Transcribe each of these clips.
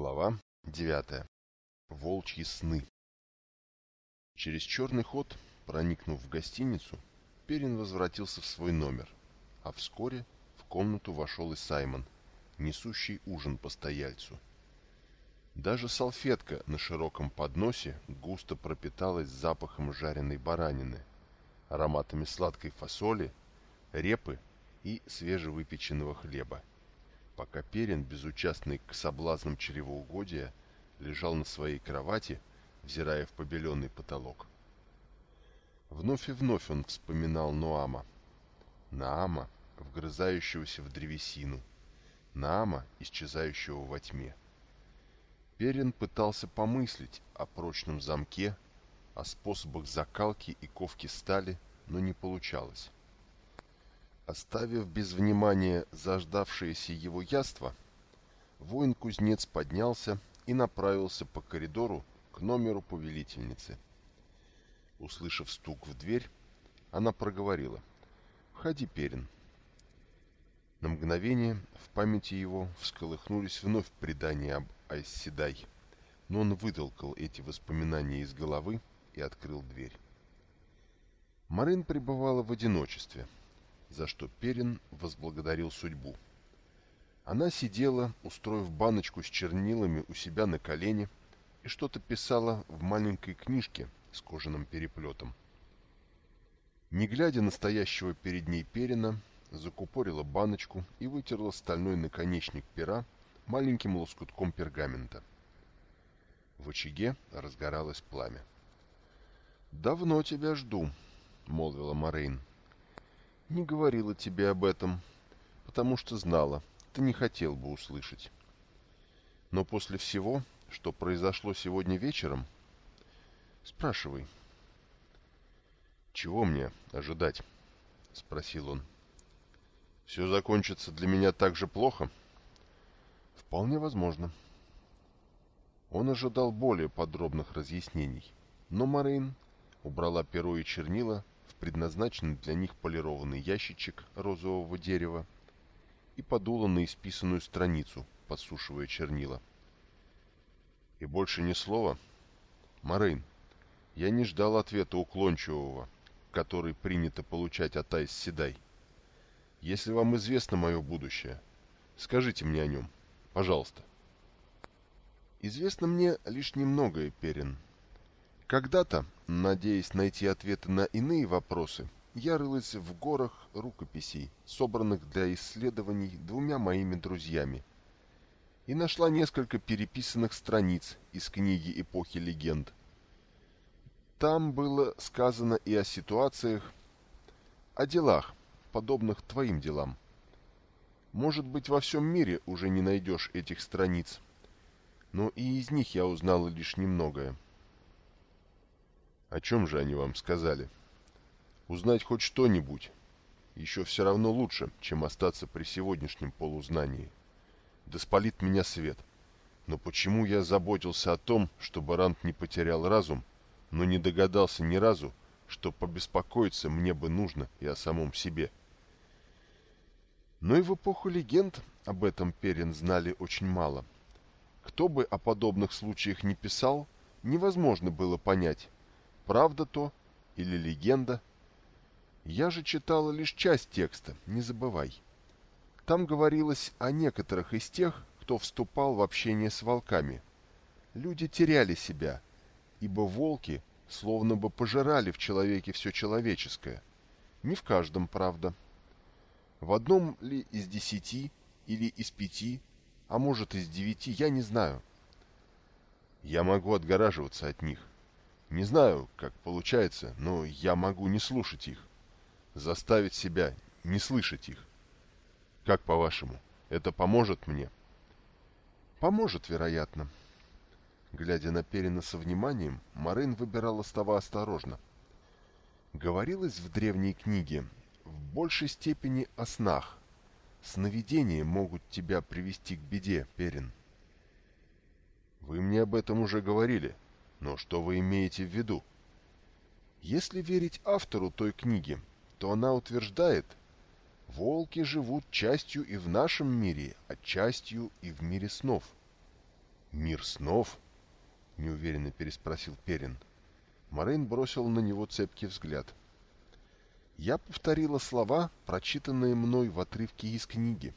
Глава 9. Волчьи сны. Через черный ход, проникнув в гостиницу, Перин возвратился в свой номер, а вскоре в комнату вошел и Саймон, несущий ужин постояльцу. Даже салфетка на широком подносе густо пропиталась запахом жареной баранины, ароматами сладкой фасоли, репы и свежевыпеченного хлеба пока Перин, безучастный к соблазнам чревоугодия, лежал на своей кровати, взирая в побеленный потолок. Вновь и вновь он вспоминал Ноама. Наама, вгрызающегося в древесину. Наама, исчезающего во тьме. Перин пытался помыслить о прочном замке, о способах закалки и ковки стали, но не получалось. Оставив без внимания заждавшееся его яство, воин-кузнец поднялся и направился по коридору к номеру повелительницы. Услышав стук в дверь, она проговорила «Входи, Перин». На мгновение в памяти его всколыхнулись вновь предания об Айсседай, но он вытолкал эти воспоминания из головы и открыл дверь. Марин пребывала в одиночестве — за что Перин возблагодарил судьбу. Она сидела, устроив баночку с чернилами у себя на колене, и что-то писала в маленькой книжке с кожаным переплетом. Не глядя на стоящего перед ней Перина, закупорила баночку и вытерла стальной наконечник пера маленьким лоскутком пергамента. В очаге разгоралось пламя. «Давно тебя жду», — молвила Морейн не говорила тебе об этом, потому что знала, ты не хотел бы услышать. Но после всего, что произошло сегодня вечером, спрашивай. «Чего мне ожидать?» — спросил он. «Все закончится для меня так же плохо?» «Вполне возможно». Он ожидал более подробных разъяснений, но Морейн убрала перо и чернила предназначенный для них полированный ящичек розового дерева и подула на исписанную страницу, подсушивая чернила. И больше ни слова. Марин, я не ждал ответа уклончивого, который принято получать от Айс Седай. Если вам известно мое будущее, скажите мне о нем, пожалуйста. Известно мне лишь немногое, Перин, — когда-то, надеясь найти ответы на иные вопросы, я рылась в горах рукописей, собранных для исследований двумя моими друзьями, и нашла несколько переписанных страниц из книги «Эпохи легенд». Там было сказано и о ситуациях, о делах, подобных твоим делам. Может быть, во всем мире уже не найдешь этих страниц, но и из них я узнала лишь немногое. О чем же они вам сказали? Узнать хоть что-нибудь. Еще все равно лучше, чем остаться при сегодняшнем полузнании. Да спалит меня свет. Но почему я заботился о том, чтобы Рант не потерял разум, но не догадался ни разу, что побеспокоиться мне бы нужно и о самом себе? Но и в эпоху легенд об этом Перин знали очень мало. Кто бы о подобных случаях не писал, невозможно было понять, правда то или легенда. Я же читала лишь часть текста, не забывай. Там говорилось о некоторых из тех, кто вступал в общение с волками. Люди теряли себя, ибо волки словно бы пожирали в человеке все человеческое. Не в каждом, правда. В одном ли из десяти или из пяти, а может из девяти, я не знаю. Я могу отгораживаться от них, не знаю, как получается, но я могу не слушать их. Заставить себя не слышать их. Как по-вашему, это поможет мне? Поможет, вероятно. Глядя на Перина со вниманием, Марин выбирала слова осторожно. Говорилось в древней книге в большей степени о снах. Сновидения могут тебя привести к беде, Перин. Вы мне об этом уже говорили, но что вы имеете в виду? Если верить автору той книги, то она утверждает, волки живут частью и в нашем мире, а частью и в мире снов. «Мир снов?» — неуверенно переспросил Перин. Морейн бросил на него цепкий взгляд. Я повторила слова, прочитанные мной в отрывке из книги.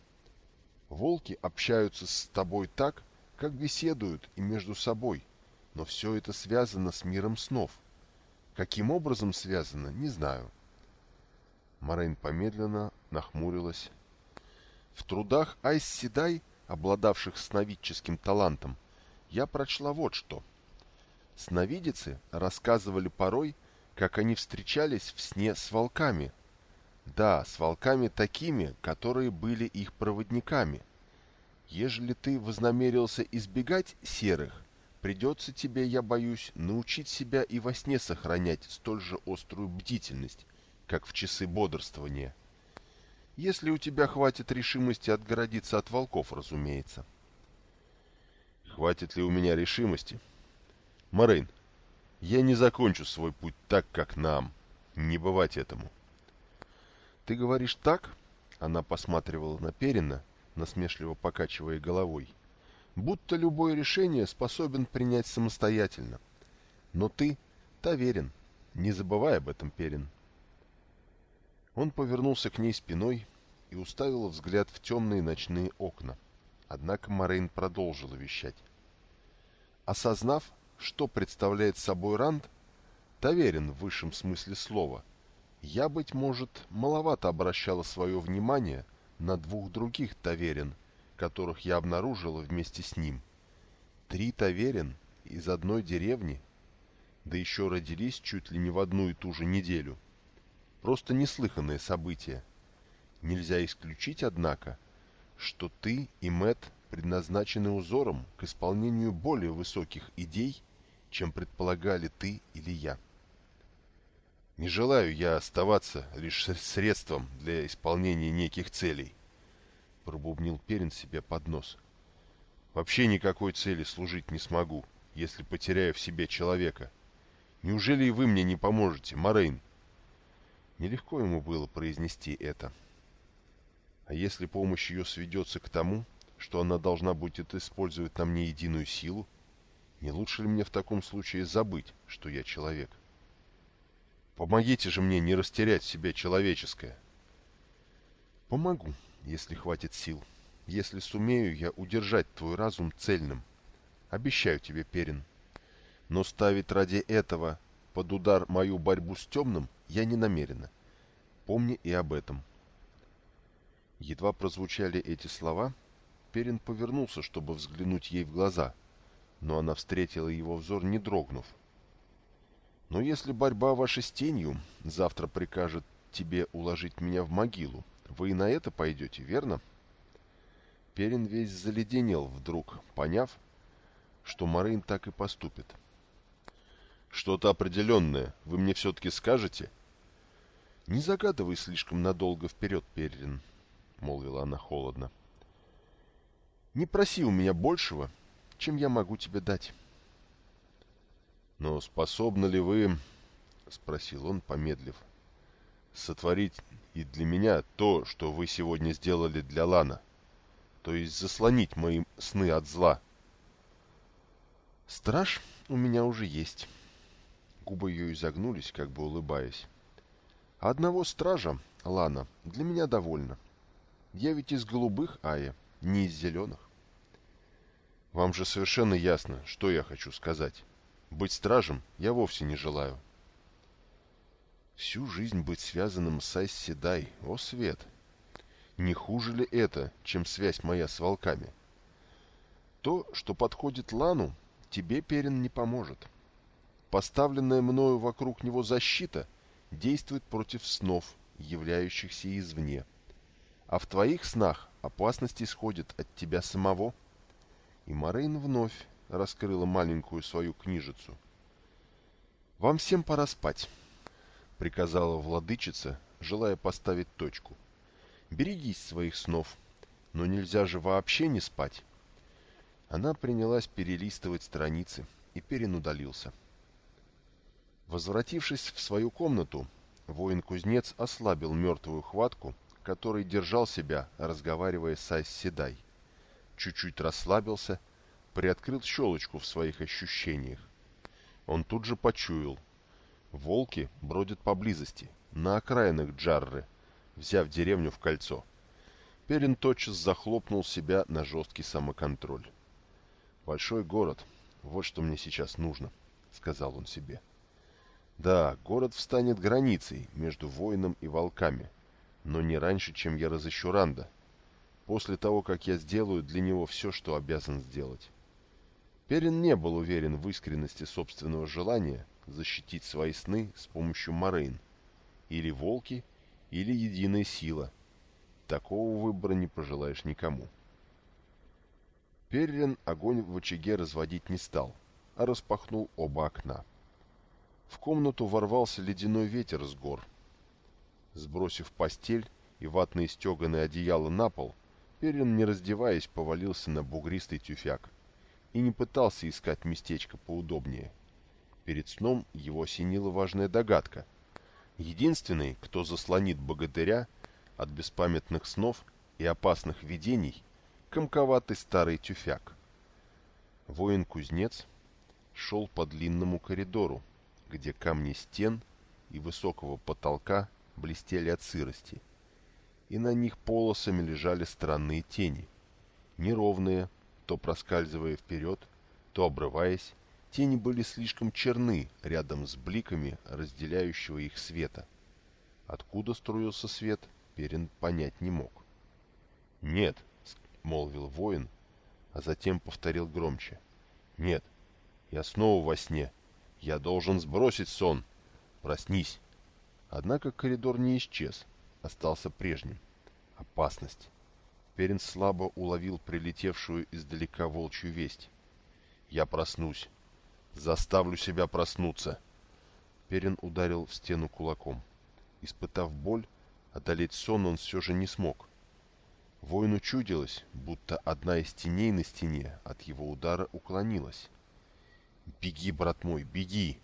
Волки общаются с тобой так, как беседуют и между собой, но все это связано с миром снов. Каким образом связано, не знаю. Морейн помедленно нахмурилась. В трудах Айс Седай, обладавших сновидческим талантом, я прочла вот что. Сновидицы рассказывали порой, как они встречались в сне с волками. Да, с волками такими, которые были их проводниками. Ежели ты вознамерился избегать серых, придется тебе, я боюсь, научить себя и во сне сохранять столь же острую бдительность, как в часы бодрствования. Если у тебя хватит решимости отгородиться от волков, разумеется. Хватит ли у меня решимости? Морейн, я не закончу свой путь так, как нам. Не бывать этому. Ты говоришь так? Она посматривала на Перина, насмешливо покачивая головой. Будто любое решение способен принять самостоятельно. Но ты таверен. Не забывай об этом, Перин. Он повернулся к ней спиной и уставил взгляд в темные ночные окна. Однако Морейн продолжила вещать. Осознав, что представляет собой Ранд, таверен в высшем смысле слова, я, быть может, маловато обращала свое внимание на двух других таверен, которых я обнаружила вместе с ним. Три таверен из одной деревни, да еще родились чуть ли не в одну и ту же неделю. Просто неслыханное событие. Нельзя исключить, однако, что ты и Мэт предназначены узором к исполнению более высоких идей, чем предполагали ты или я. Не желаю я оставаться лишь средством для исполнения неких целей, пробубнил Перин себе под нос. Вообще никакой цели служить не смогу, если потеряю в себе человека. Неужели и вы мне не поможете, Морейн? Нелегко ему было произнести это. — а если помощь ее сведется к тому, что она должна будет использовать на мне единую силу, не лучше ли мне в таком случае забыть, что я человек? Помогите же мне не растерять в себе человеческое. Помогу, если хватит сил. Если сумею я удержать твой разум цельным. Обещаю тебе, Перин. Но ставить ради этого под удар мою борьбу с темным я не намерена. Помни и об этом. — Едва прозвучали эти слова, Перин повернулся, чтобы взглянуть ей в глаза, но она встретила его взор, не дрогнув. «Но если борьба ваша с тенью завтра прикажет тебе уложить меня в могилу, вы и на это пойдете, верно?» Перин весь заледенел вдруг, поняв, что Марин так и поступит. «Что-то определенное вы мне все-таки скажете?» «Не загадывай слишком надолго вперед, Перин», молвила она холодно. «Не проси у меня большего, чем я могу тебе дать». «Но способны ли вы, — спросил он, помедлив, — сотворить и для меня то, что вы сегодня сделали для Лана, то есть заслонить мои сны от зла?» «Страж у меня уже есть». Губы ее изогнулись, как бы улыбаясь. «А одного стража, Лана, для меня довольно. Я ведь из голубых, Ая, не из зеленых. Вам же совершенно ясно, что я хочу сказать. Быть стражем я вовсе не желаю. Всю жизнь быть связанным с Айсседай, о свет! Не хуже ли это, чем связь моя с волками? То, что подходит Лану, тебе, Перин, не поможет. Поставленная мною вокруг него защита действует против снов, являющихся извне. — а в твоих снах опасность исходит от тебя самого. И Морейн вновь раскрыла маленькую свою книжицу. «Вам всем пора спать», — приказала владычица, желая поставить точку. «Берегись своих снов, но нельзя же вообще не спать». Она принялась перелистывать страницы, и Перин удалился. Возвратившись в свою комнату, воин-кузнец ослабил мертвую хватку который держал себя, разговаривая с Айсседай. Чуть-чуть расслабился, приоткрыл щелочку в своих ощущениях. Он тут же почуял. Волки бродят поблизости, на окраинах Джарры, взяв деревню в кольцо. Перин тотчас захлопнул себя на жесткий самоконтроль. «Большой город. Вот что мне сейчас нужно», — сказал он себе. «Да, город встанет границей между воином и волками, но не раньше, чем я разыщу Ранда, после того, как я сделаю для него все, что обязан сделать». Перин не был уверен в искренности собственного желания защитить свои сны с помощью Морейн. Или волки, или единая сила. Такого выбора не пожелаешь никому. Перин огонь в очаге разводить не стал, а распахнул оба окна. В комнату ворвался ледяной ветер с гор. Сбросив постель и ватные стеганые одеяла на пол, Перин, не раздеваясь, повалился на бугристый тюфяк и не пытался искать местечко поудобнее. Перед сном его осенила важная догадка. Единственный, кто заслонит богатыря от беспамятных снов и опасных видений, комковатый старый тюфяк. Воин-кузнец шел по длинному коридору, где камни стен и высокого потолка блестели от сырости, и на них полосами лежали странные тени, неровные, то проскальзывая вперед, то обрываясь, тени были слишком черны рядом с бликами разделяющего их света. Откуда струился свет, Перин понять не мог. «Нет», — молвил воин, а затем повторил громче. «Нет, я снова во сне. Я должен сбросить сон. Проснись». Однако коридор не исчез, остался прежним. Опасность. Перин слабо уловил прилетевшую издалека волчью весть. «Я проснусь. Заставлю себя проснуться!» Перин ударил в стену кулаком. Испытав боль, одолеть сон он все же не смог. Воину чудилось, будто одна из теней на стене от его удара уклонилась. «Беги, брат мой, беги!»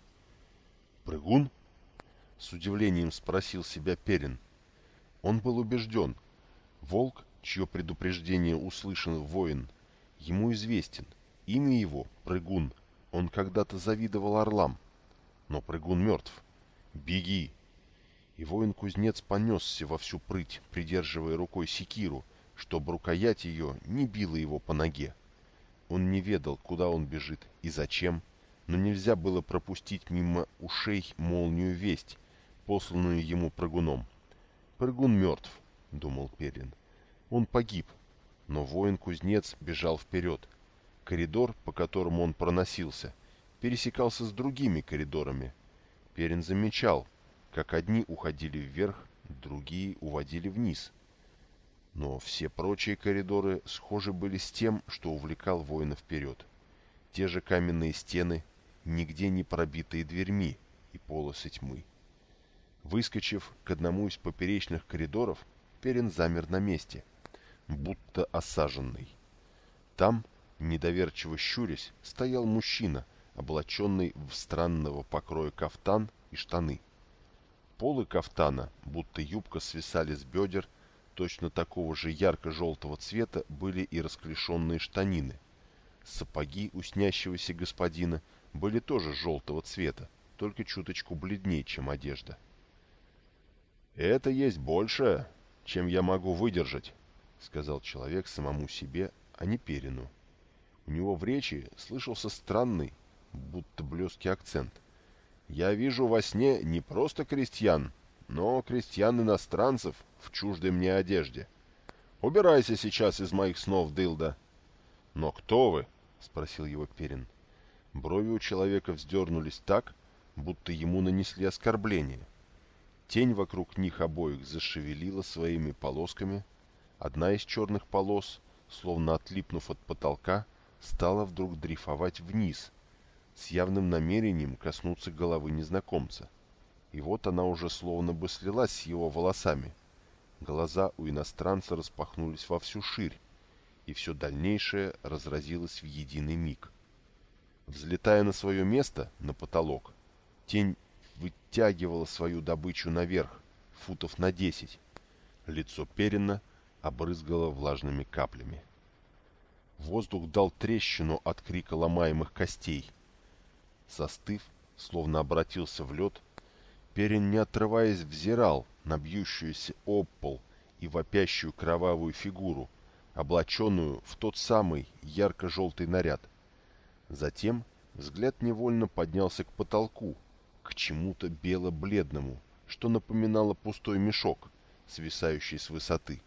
«Прыгун?» — с удивлением спросил себя Перин. Он был убежден. Волк чье предупреждение услышан воин, ему известен. Имя его — Прыгун. Он когда-то завидовал орлам. Но Прыгун мертв. Беги! И воин-кузнец понесся во всю прыть, придерживая рукой секиру, чтобы рукоять ее не била его по ноге. Он не ведал, куда он бежит и зачем, но нельзя было пропустить мимо ушей молнию весть, посланную ему прыгуном. «Прыгун мертв», — думал Перин. Он погиб, но воин-кузнец бежал вперед. Коридор, по которому он проносился, пересекался с другими коридорами. Перин замечал, как одни уходили вверх, другие уводили вниз. Но все прочие коридоры схожи были с тем, что увлекал воина вперед. Те же каменные стены, нигде не пробитые дверьми и полосы тьмы. Выскочив к одному из поперечных коридоров, Перин замер на месте, будто осаженный. Там, недоверчиво щурясь, стоял мужчина, облаченный в странного покроя кафтан и штаны. Полы кафтана, будто юбка свисали с бедер, точно такого же ярко-желтого цвета были и расклешенные штанины. Сапоги у снящегося господина были тоже желтого цвета, только чуточку бледнее, чем одежда. «Это есть больше, чем я могу выдержать», — сказал человек самому себе, а не Перину. У него в речи слышался странный, будто блеский акцент. «Я вижу во сне не просто крестьян, но крестьян-иностранцев в чуждой мне одежде. Убирайся сейчас из моих снов, Дылда!» «Но кто вы?» — спросил его Перин. Брови у человека вздернулись так, будто ему нанесли оскорбление. Тень вокруг них обоих зашевелила своими полосками, Одна из черных полос, словно отлипнув от потолка, стала вдруг дрейфовать вниз, с явным намерением коснуться головы незнакомца. И вот она уже словно бы слилась с его волосами. Глаза у иностранца распахнулись во всю ширь, и все дальнейшее разразилось в единый миг. Взлетая на свое место, на потолок, тень вытягивала свою добычу наверх, футов на десять. Лицо Перина обрызгало влажными каплями. Воздух дал трещину от крика ломаемых костей. Застыв, словно обратился в лед, Перин, не отрываясь, взирал на бьющуюся об пол и вопящую кровавую фигуру, облаченную в тот самый ярко-желтый наряд. Затем взгляд невольно поднялся к потолку, к чему-то бело-бледному, что напоминало пустой мешок, свисающий с высоты.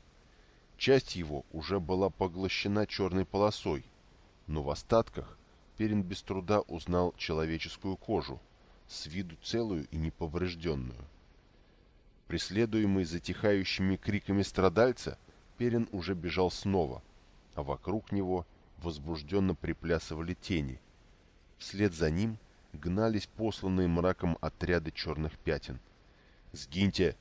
Часть его уже была поглощена черной полосой, но в остатках Перин без труда узнал человеческую кожу, с виду целую и неповрежденную. Преследуемый затихающими криками страдальца, Перин уже бежал снова, а вокруг него возбужденно приплясывали тени. Вслед за ним гнались посланные мраком отряды черных пятен. «Сгиньте!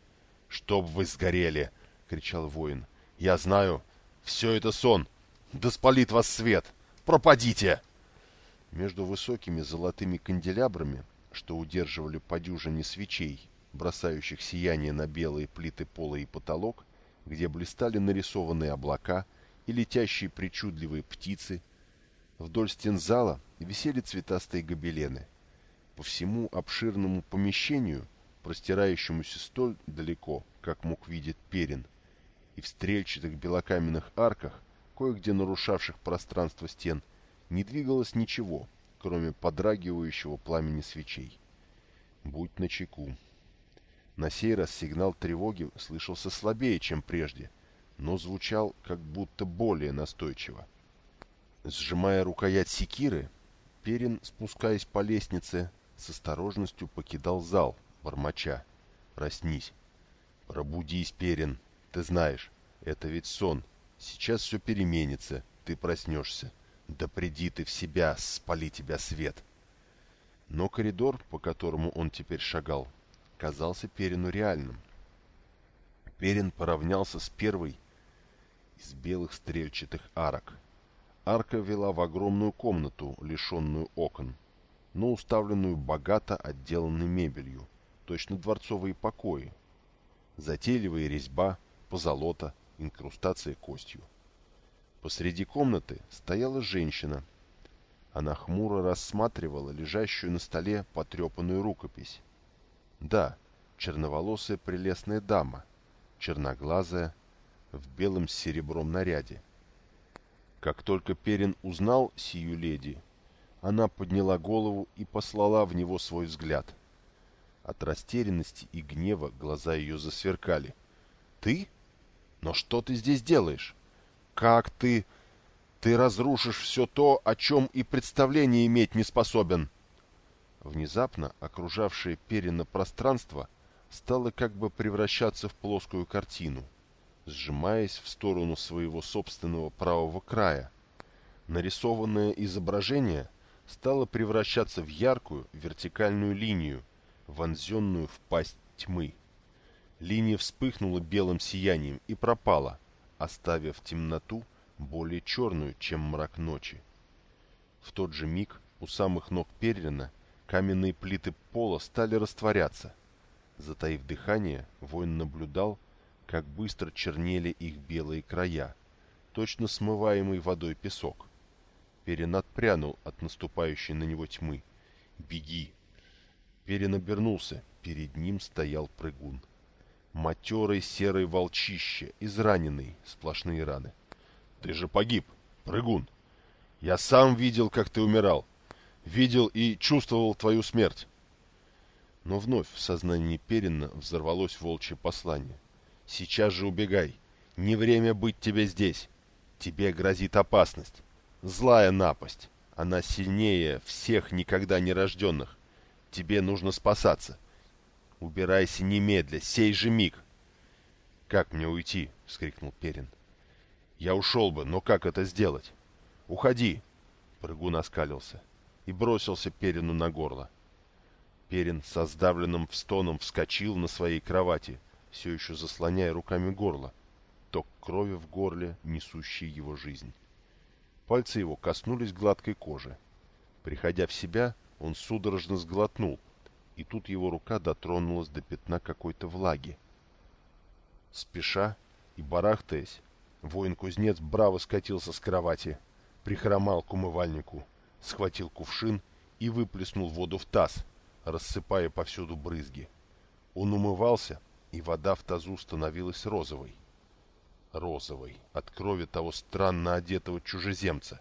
Чтоб вы сгорели!» — кричал воин. «Я знаю! Все это сон! Да спалит вас свет! Пропадите!» Между высокими золотыми канделябрами, что удерживали по дюжине свечей, бросающих сияние на белые плиты пола и потолок, где блистали нарисованные облака и летящие причудливые птицы, вдоль стен зала висели цветастые гобелены. По всему обширному помещению, простирающемуся столь далеко, как мог видеть Перин, и в стрельчатых белокаменных арках, кое-где нарушавших пространство стен, не двигалось ничего, кроме подрагивающего пламени свечей. Будь начеку. На сей раз сигнал тревоги слышался слабее, чем прежде, но звучал как будто более настойчиво. Сжимая рукоять секиры, Перин, спускаясь по лестнице, с осторожностью покидал зал, бормоча. «Проснись! Пробудись, Перин! Ты знаешь, это ведь сон. Сейчас все переменится, ты проснешься. Да приди ты в себя, спали тебя свет. Но коридор, по которому он теперь шагал, казался Перину реальным. Перин поравнялся с первой из белых стрельчатых арок. Арка вела в огромную комнату, лишенную окон, но уставленную богато отделанной мебелью, точно дворцовые покои. Затейливая резьба, позолота, инкрустация костью. Посреди комнаты стояла женщина. Она хмуро рассматривала лежащую на столе потрепанную рукопись. Да, черноволосая прелестная дама, черноглазая, в белом с серебром наряде. Как только Перин узнал сию леди, она подняла голову и послала в него свой взгляд. От растерянности и гнева глаза ее засверкали. «Ты? Но что ты здесь делаешь?» Как ты... Ты разрушишь все то, о чем и представление иметь не способен. Внезапно окружавшее Перина пространство стало как бы превращаться в плоскую картину, сжимаясь в сторону своего собственного правого края. Нарисованное изображение стало превращаться в яркую вертикальную линию, вонзенную в пасть тьмы. Линия вспыхнула белым сиянием и пропала, оставив темноту более черную, чем мрак ночи. В тот же миг у самых ног Перлина каменные плиты пола стали растворяться. Затаив дыхание, воин наблюдал, как быстро чернели их белые края, точно смываемый водой песок. Перин отпрянул от наступающей на него тьмы. «Беги!» Перин обернулся, перед ним стоял прыгун матерый серый волчище, израненный, сплошные раны. Ты же погиб, прыгун. Я сам видел, как ты умирал. Видел и чувствовал твою смерть. Но вновь в сознании Перина взорвалось волчье послание. Сейчас же убегай. Не время быть тебе здесь. Тебе грозит опасность. Злая напасть. Она сильнее всех никогда не рожденных. Тебе нужно спасаться. Убирайся немедля, сей же миг. Как мне уйти? — вскрикнул Перин. Я ушел бы, но как это сделать? Уходи! Прыгун оскалился и бросился Перину на горло. Перин со сдавленным стоном вскочил на своей кровати, все еще заслоняя руками горло, ток крови в горле, несущий его жизнь. Пальцы его коснулись гладкой кожи. Приходя в себя, он судорожно сглотнул — и тут его рука дотронулась до пятна какой-то влаги. Спеша и барахтаясь, воин-кузнец браво скатился с кровати. Прихромал к умывальнику, схватил кувшин и выплеснул воду в таз, рассыпая повсюду брызги. Он умывался, и вода в тазу становилась розовой. Розовой, от крови того странно одетого чужеземца.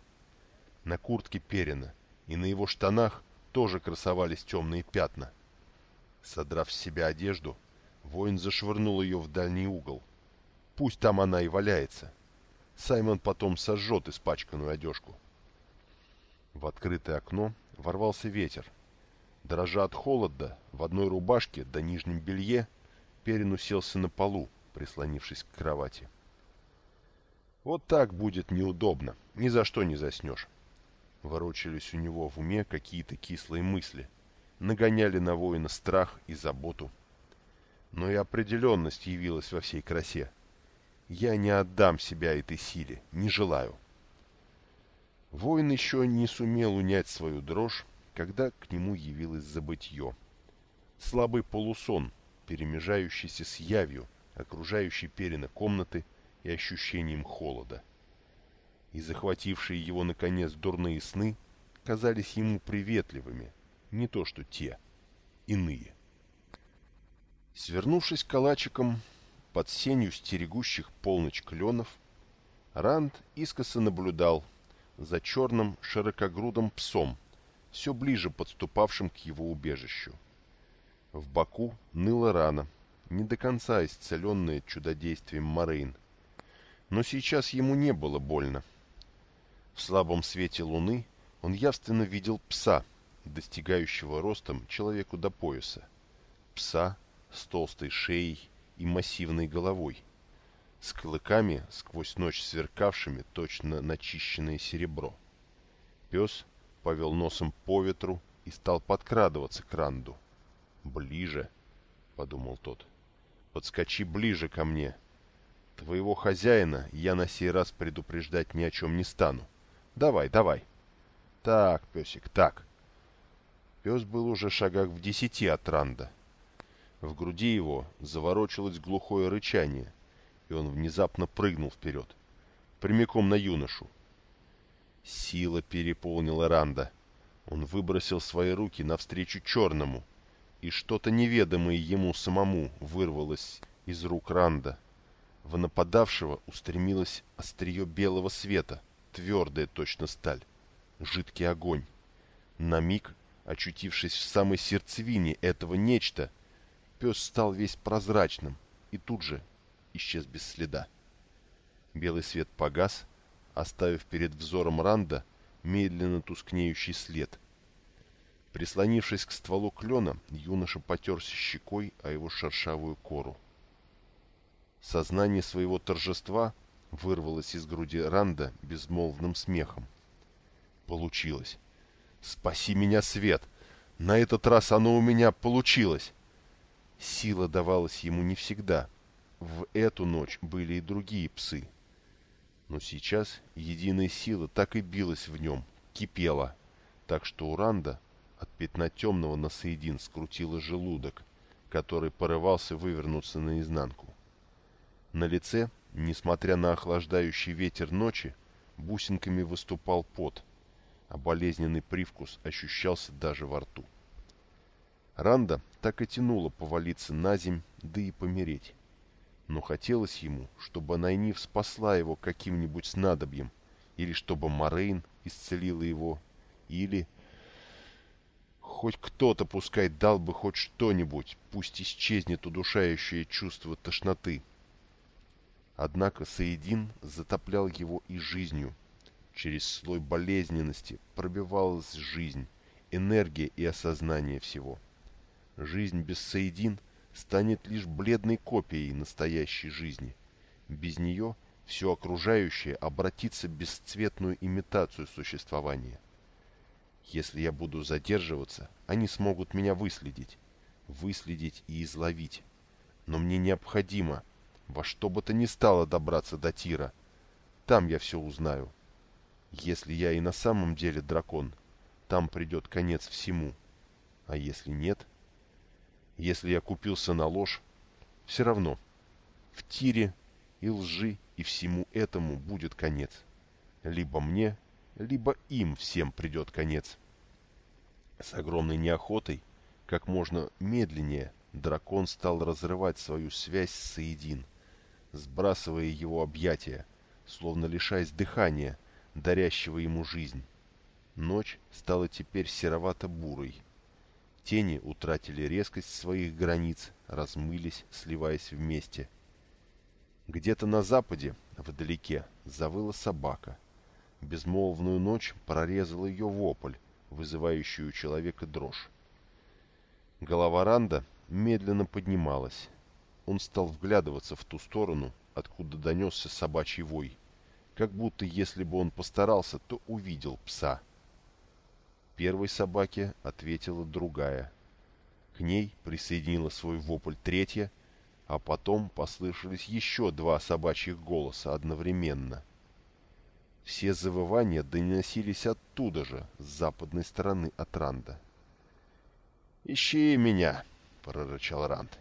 На куртке Перина и на его штанах тоже красовались темные пятна. Содрав с себя одежду, воин зашвырнул ее в дальний угол. Пусть там она и валяется. Саймон потом сожжет испачканную одежку. В открытое окно ворвался ветер. Дрожа от холода, в одной рубашке да нижнем белье, Перин уселся на полу, прислонившись к кровати. Вот так будет неудобно, ни за что не заснешь. Ворочались у него в уме какие-то кислые мысли, нагоняли на воина страх и заботу. Но и определенность явилась во всей красе. Я не отдам себя этой силе, не желаю. Воин еще не сумел унять свою дрожь, когда к нему явилось забытье. Слабый полусон, перемежающийся с явью, окружающей перина комнаты и ощущением холода. И захватившие его, наконец, дурные сны казались ему приветливыми, не то что те, иные. Свернувшись калачиком под сенью стерегущих полночь кленов, Ранд искоса наблюдал за черным широкогрудым псом, все ближе подступавшим к его убежищу. В боку ныла рана, не до конца исцеленная чудодействием Морейн. Но сейчас ему не было больно. В слабом свете луны он явственно видел пса, достигающего ростом человеку до пояса. Пса с толстой шеей и массивной головой, с клыками, сквозь ночь сверкавшими точно начищенное серебро. Пес повел носом по ветру и стал подкрадываться к Ранду. «Ближе», — подумал тот. «Подскочи ближе ко мне. Твоего хозяина я на сей раз предупреждать ни о чем не стану. Давай, давай». «Так, песик, так». Пес был уже шагах в десяти от Ранда. В груди его заворочилось глухое рычание, и он внезапно прыгнул вперед, прямиком на юношу. Сила переполнила Ранда. Он выбросил свои руки навстречу черному, и что-то неведомое ему самому вырвалось из рук Ранда. В нападавшего устремилось острие белого света, твердая точно сталь, жидкий огонь. На миг, очутившись в самой сердцевине этого нечто, пес стал весь прозрачным и тут же исчез без следа. Белый свет погас, оставив перед взором Ранда медленно тускнеющий след — Прислонившись к стволу клена, юноша потерся щекой о его шершавую кору. Сознание своего торжества вырвалось из груди Ранда безмолвным смехом. Получилось. «Спаси меня, Свет! На этот раз оно у меня получилось!» Сила давалась ему не всегда. В эту ночь были и другие псы. Но сейчас единая сила так и билась в нем, кипела, так что у Ранда от пятна темного на соедин скрутило желудок, который порывался вывернуться наизнанку. На лице, несмотря на охлаждающий ветер ночи, бусинками выступал пот, а болезненный привкус ощущался даже во рту. Ранда так и тянула повалиться на земь, да и помереть. Но хотелось ему, чтобы Найниф спасла его каким-нибудь снадобьем, или чтобы Морейн исцелила его, или Хоть кто-то, пускай дал бы хоть что-нибудь, пусть исчезнет удушающее чувство тошноты. Однако Саидин затоплял его и жизнью. Через слой болезненности пробивалась жизнь, энергия и осознание всего. Жизнь без Саидин станет лишь бледной копией настоящей жизни. Без нее все окружающее обратится в бесцветную имитацию существования. Если я буду задерживаться, они смогут меня выследить. Выследить и изловить. Но мне необходимо во что бы то ни стало добраться до Тира. Там я все узнаю. Если я и на самом деле дракон, там придет конец всему. А если нет? Если я купился на ложь, все равно. В Тире и лжи и всему этому будет конец. Либо мне, либо им всем придет конец. С огромной неохотой, как можно медленнее, дракон стал разрывать свою связь с Саидин, сбрасывая его объятия, словно лишаясь дыхания, дарящего ему жизнь. Ночь стала теперь серовато-бурой. Тени утратили резкость своих границ, размылись, сливаясь вместе. Где-то на западе, вдалеке, завыла собака. Безмолвную ночь прорезал ее вопль, вызывающий у человека дрожь. Голова Ранда медленно поднималась. Он стал вглядываться в ту сторону, откуда донесся собачий вой, как будто если бы он постарался, то увидел пса. Первой собаке ответила другая. К ней присоединила свой вопль третья, а потом послышались еще два собачьих голоса одновременно. Все завывания доносились оттуда же, с западной стороны от Ранда. «Ищи меня!» — прорычал Ранд.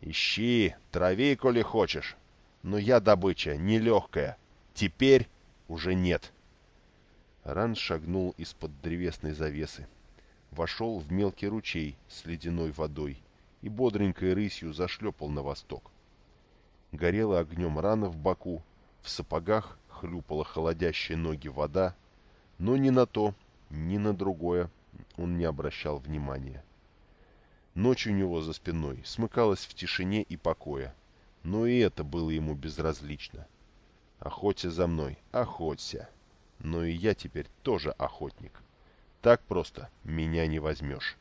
«Ищи, трави, коли хочешь, но я добыча нелегкая, теперь уже нет». Ранд шагнул из-под древесной завесы, вошел в мелкий ручей с ледяной водой и бодренькой рысью зашлепал на восток. Горела огнем рана в боку, в сапогах хлюпала холодящие ноги вода, но ни на то, ни на другое он не обращал внимания. Ночь у него за спиной смыкалась в тишине и покое, но и это было ему безразлично. Охоться за мной, охоться. Но и я теперь тоже охотник. Так просто меня не возьмешь.